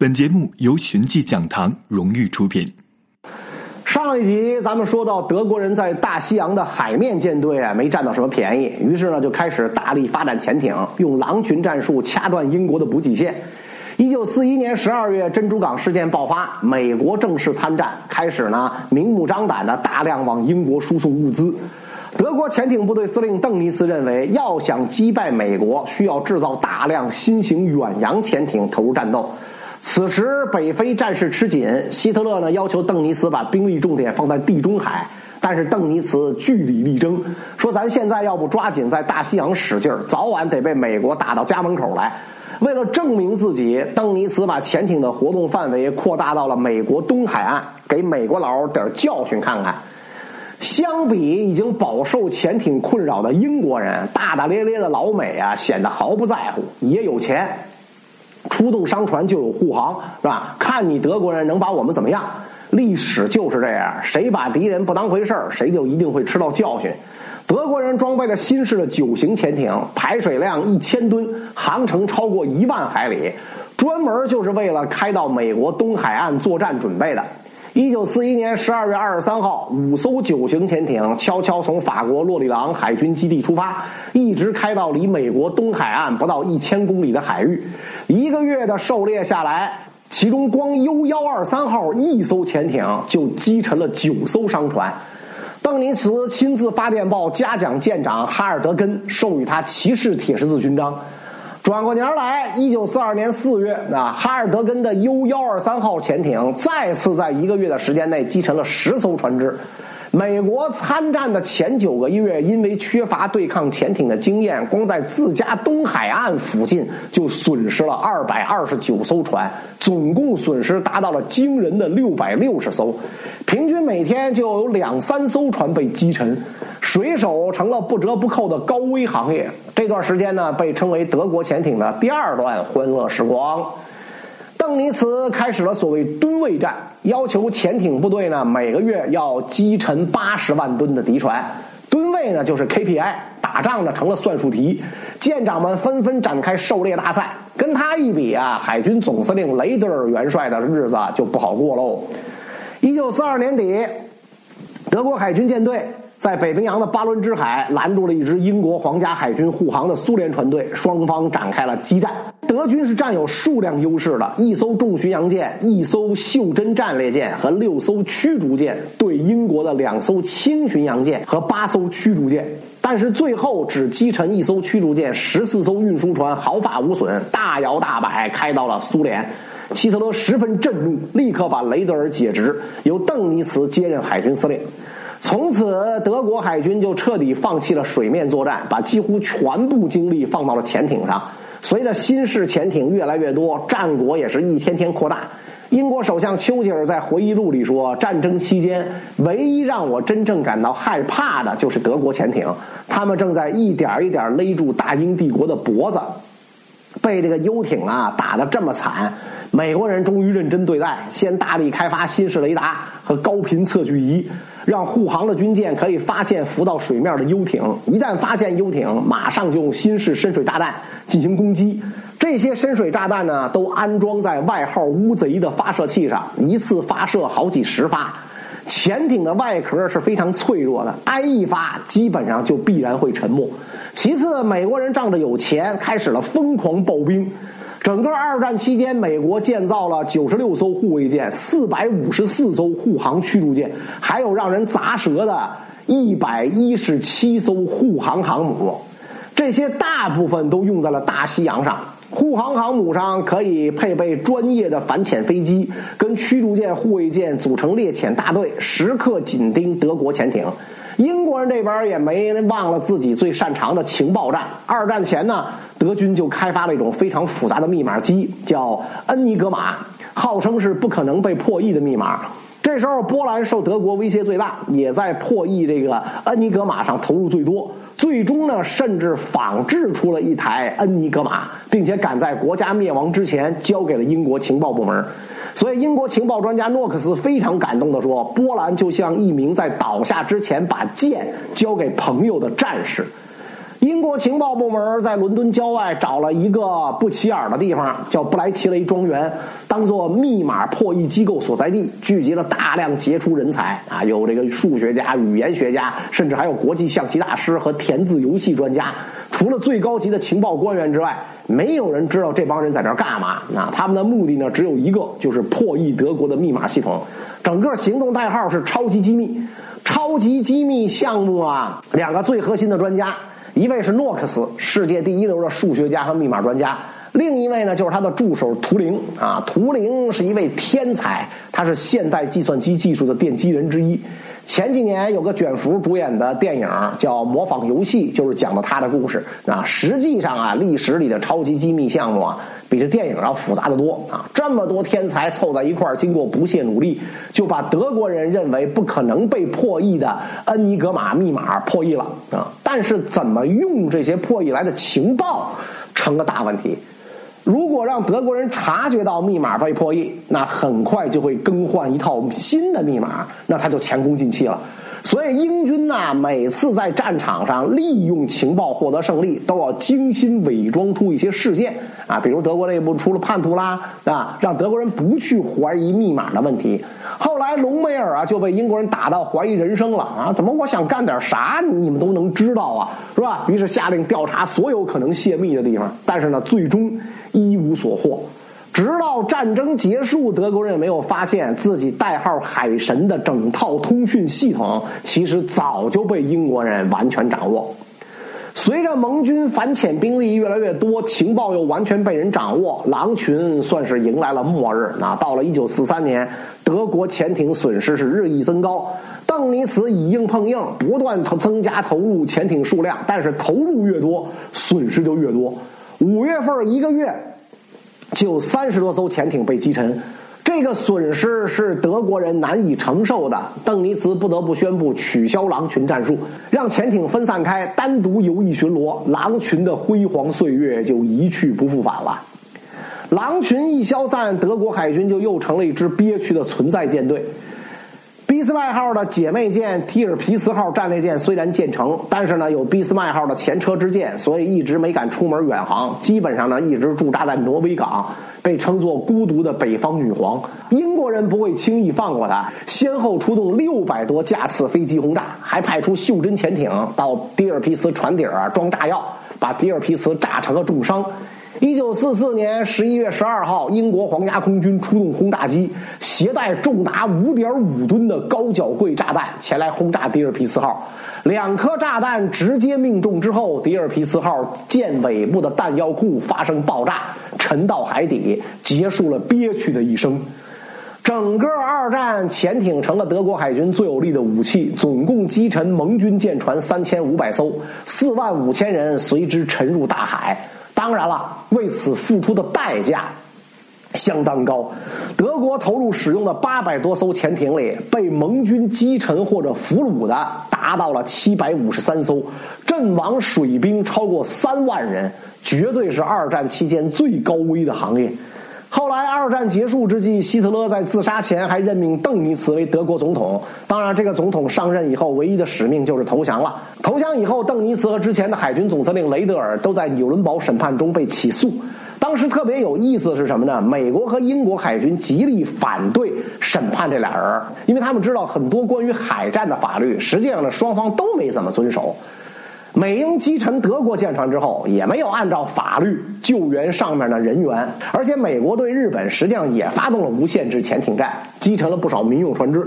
本节目由寻迹讲堂荣誉出品。上一集咱们说到，德国人在大西洋的海面舰队啊没占到什么便宜，于是呢就开始大力发展潜艇，用狼群战术掐断英国的补给线。一九四一年十二月，珍珠港事件爆发，美国正式参战，开始呢明目张胆的大量往英国输送物资。德国潜艇部队司令邓尼茨认为，要想击败美国，需要制造大量新型远洋潜艇投入战斗。此时北非战事吃紧，希特勒呢要求邓尼茨把兵力重点放在地中海，但是邓尼茨据理力争，说咱现在要不抓紧在大西洋使劲儿，早晚得被美国打到家门口来。为了证明自己，邓尼茨把潜艇的活动范围扩大到了美国东海岸，给美国佬点教训看看。相比已经饱受潜艇困扰的英国人，大大咧咧的老美啊显得毫不在乎，也有钱。出动商船就有护航，是吧？看你德国人能把我们怎么样？历史就是这样，谁把敌人不当回事，谁就一定会吃到教训。德国人装备了新式的九型潜艇，排水量一千吨，航程超过一万海里，专门就是为了开到美国东海岸作战准备的。一九四一年十二月二十三号，五艘九型潜艇悄悄从法国洛里昂海军基地出发，一直开到离美国东海岸不到一千公里的海域。一个月的狩猎下来，其中光 U 幺二三号一艘潜艇就击沉了九艘商船。邓尼茨亲自发电报嘉奖舰长哈尔德根，授予他骑士铁十字勋章。转过年来，一九四二年四月，啊，哈尔德根的 U 幺二三号潜艇再次在一个月的时间内击沉了十艘船只。美国参战的前九个月，因为缺乏对抗潜艇的经验，光在自家东海岸附近就损失了二百二十九艘船，总共损失达到了惊人的六百六十艘，平均每天就有两三艘船被击沉，水手成了不折不扣的高危行业。这段时间呢，被称为德国潜艇的第二段欢乐时光。邓尼茨开始了所谓吨位战，要求潜艇部队呢每个月要击沉八十万吨的敌船。吨位呢就是 KPI，打仗呢成了算术题。舰长们纷纷展开狩猎大赛，跟他一比啊，海军总司令雷德尔元帅的日子就不好过喽。一九四二年底，德国海军舰队。在北冰洋的巴伦支海拦住了一支英国皇家海军护航的苏联船队，双方展开了激战。德军是占有数量优势的，一艘重巡洋舰、一艘袖珍战列舰和六艘驱逐舰对英国的两艘轻巡洋舰和八艘驱逐舰，但是最后只击沉一艘驱逐舰，十四艘运输船毫发无损，大摇大摆开到了苏联。希特勒十分震怒，立刻把雷德尔解职，由邓尼茨接任海军司令。从此，德国海军就彻底放弃了水面作战，把几乎全部精力放到了潜艇上。随着新式潜艇越来越多，战果也是一天天扩大。英国首相丘吉尔在回忆录里说：“战争期间，唯一让我真正感到害怕的就是德国潜艇，他们正在一点一点勒住大英帝国的脖子。被这个游艇啊打得这么惨，美国人终于认真对待，先大力开发新式雷达和高频测距仪。”让护航的军舰可以发现浮到水面的游艇，一旦发现游艇，马上就用新式深水炸弹进行攻击。这些深水炸弹呢，都安装在外号“乌贼”的发射器上，一次发射好几十发。潜艇的外壳是非常脆弱的，挨一发基本上就必然会沉没。其次，美国人仗着有钱，开始了疯狂爆兵。整个二战期间，美国建造了九十六艘护卫舰、四百五十四艘护航驱逐舰，还有让人砸舌的一百一十七艘护航航母。这些大部分都用在了大西洋上。护航航母上可以配备专业的反潜飞机，跟驱逐舰、护卫舰组成猎潜大队，时刻紧盯德国潜艇。英国人这边也没忘了自己最擅长的情报战。二战前呢，德军就开发了一种非常复杂的密码机，叫恩尼格玛，号称是不可能被破译的密码。这时候，波兰受德国威胁最大，也在破译这个恩尼格玛上投入最多。最终呢，甚至仿制出了一台恩尼格玛，并且赶在国家灭亡之前交给了英国情报部门。所以，英国情报专家诺克斯非常感动地说：“波兰就像一名在倒下之前把剑交给朋友的战士。”英国情报部门在伦敦郊外找了一个不起眼的地方，叫布莱奇雷庄园，当做密码破译机构所在地，聚集了大量杰出人才啊，有这个数学家、语言学家，甚至还有国际象棋大师和填字游戏专家。除了最高级的情报官员之外，没有人知道这帮人在这儿干嘛。那他们的目的呢，只有一个，就是破译德国的密码系统。整个行动代号是“超级机密”。超级机密项目啊，两个最核心的专家。一位是诺克斯，世界第一流的数学家和密码专家；另一位呢，就是他的助手图灵啊。图灵是一位天才，他是现代计算机技术的奠基人之一。前几年有个卷福主演的电影叫《模仿游戏》，就是讲的他的故事啊。实际上啊，历史里的超级机密项目啊，比这电影要复杂的多啊。这么多天才凑在一块儿，经过不懈努力，就把德国人认为不可能被破译的恩尼格玛密码破译了啊。但是怎么用这些破译来的情报，成了大问题。如果让德国人察觉到密码被破译，那很快就会更换一套新的密码，那他就前功尽弃了。所以英军呐，每次在战场上利用情报获得胜利，都要精心伪装出一些事件啊，比如德国内部出了叛徒啦啊，让德国人不去怀疑密码的问题。后来隆美尔啊就被英国人打到怀疑人生了啊，怎么我想干点啥你们都能知道啊，是吧？于是下令调查所有可能泄密的地方，但是呢，最终一无所获。直到战争结束，德国人也没有发现自己代号“海神”的整套通讯系统，其实早就被英国人完全掌握。随着盟军反潜兵力越来越多，情报又完全被人掌握，狼群算是迎来了末日。那到了一九四三年，德国潜艇损失是日益增高，邓尼茨以硬碰硬，不断投增加投入潜艇数量，但是投入越多，损失就越多。五月份一个月。就三十多艘潜艇被击沉，这个损失是德国人难以承受的。邓尼茨不得不宣布取消狼群战术，让潜艇分散开，单独游弋巡逻。狼群的辉煌岁月就一去不复返了。狼群一消散，德国海军就又成了一支憋屈的存在舰队。俾斯麦号的姐妹舰提尔皮茨号战列舰虽然建成，但是呢有俾斯麦号的前车之鉴，所以一直没敢出门远航。基本上呢一直驻扎在挪威港，被称作孤独的北方女皇。英国人不会轻易放过她，先后出动六百多架次飞机轰炸，还派出袖珍潜艇到迪尔皮茨船底儿装炸药，把迪尔皮茨炸成了重伤。一九四四年十一月十二号，英国皇家空军出动轰炸机，携带重达五点五吨的高脚柜炸弹前来轰炸迪尔皮斯号。两颗炸弹直接命中之后，迪尔皮斯号舰尾部的弹药库发生爆炸，沉到海底，结束了憋屈的一生。整个二战，潜艇成了德国海军最有力的武器，总共击沉盟军舰船三千五百艘，四万五千人随之沉入大海。当然了，为此付出的代价相当高。德国投入使用的八百多艘潜艇里，被盟军击沉或者俘虏的达到了七百五十三艘，阵亡水兵超过三万人，绝对是二战期间最高危的行业。后来二战结束之际，希特勒在自杀前还任命邓尼茨为德国总统。当然，这个总统上任以后，唯一的使命就是投降了。投降以后，邓尼茨和之前的海军总司令雷德尔都在纽伦堡审判中被起诉。当时特别有意思的是什么呢？美国和英国海军极力反对审判这俩人，因为他们知道很多关于海战的法律，实际上呢双方都没怎么遵守。美英击沉德国舰船之后，也没有按照法律救援上面的人员，而且美国对日本实际上也发动了无限制潜艇战，击沉了不少民用船只。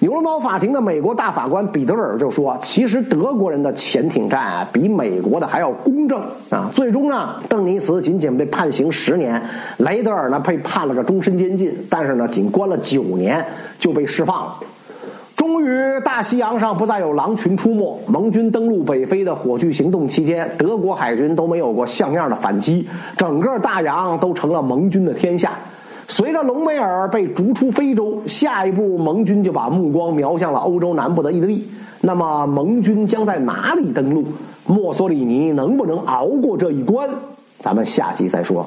纽伦堡法庭的美国大法官彼得尔就说：“其实德国人的潜艇战啊，比美国的还要公正啊。”最终呢，邓尼茨仅仅被判刑十年，雷德尔呢被判了个终身监禁，但是呢，仅关了九年就被释放了。终于，大西洋上不再有狼群出没。盟军登陆北非的火炬行动期间，德国海军都没有过像样的反击，整个大洋都成了盟军的天下。随着隆美尔被逐出非洲，下一步盟军就把目光瞄向了欧洲南部的意大利。那么，盟军将在哪里登陆？墨索里尼能不能熬过这一关？咱们下集再说。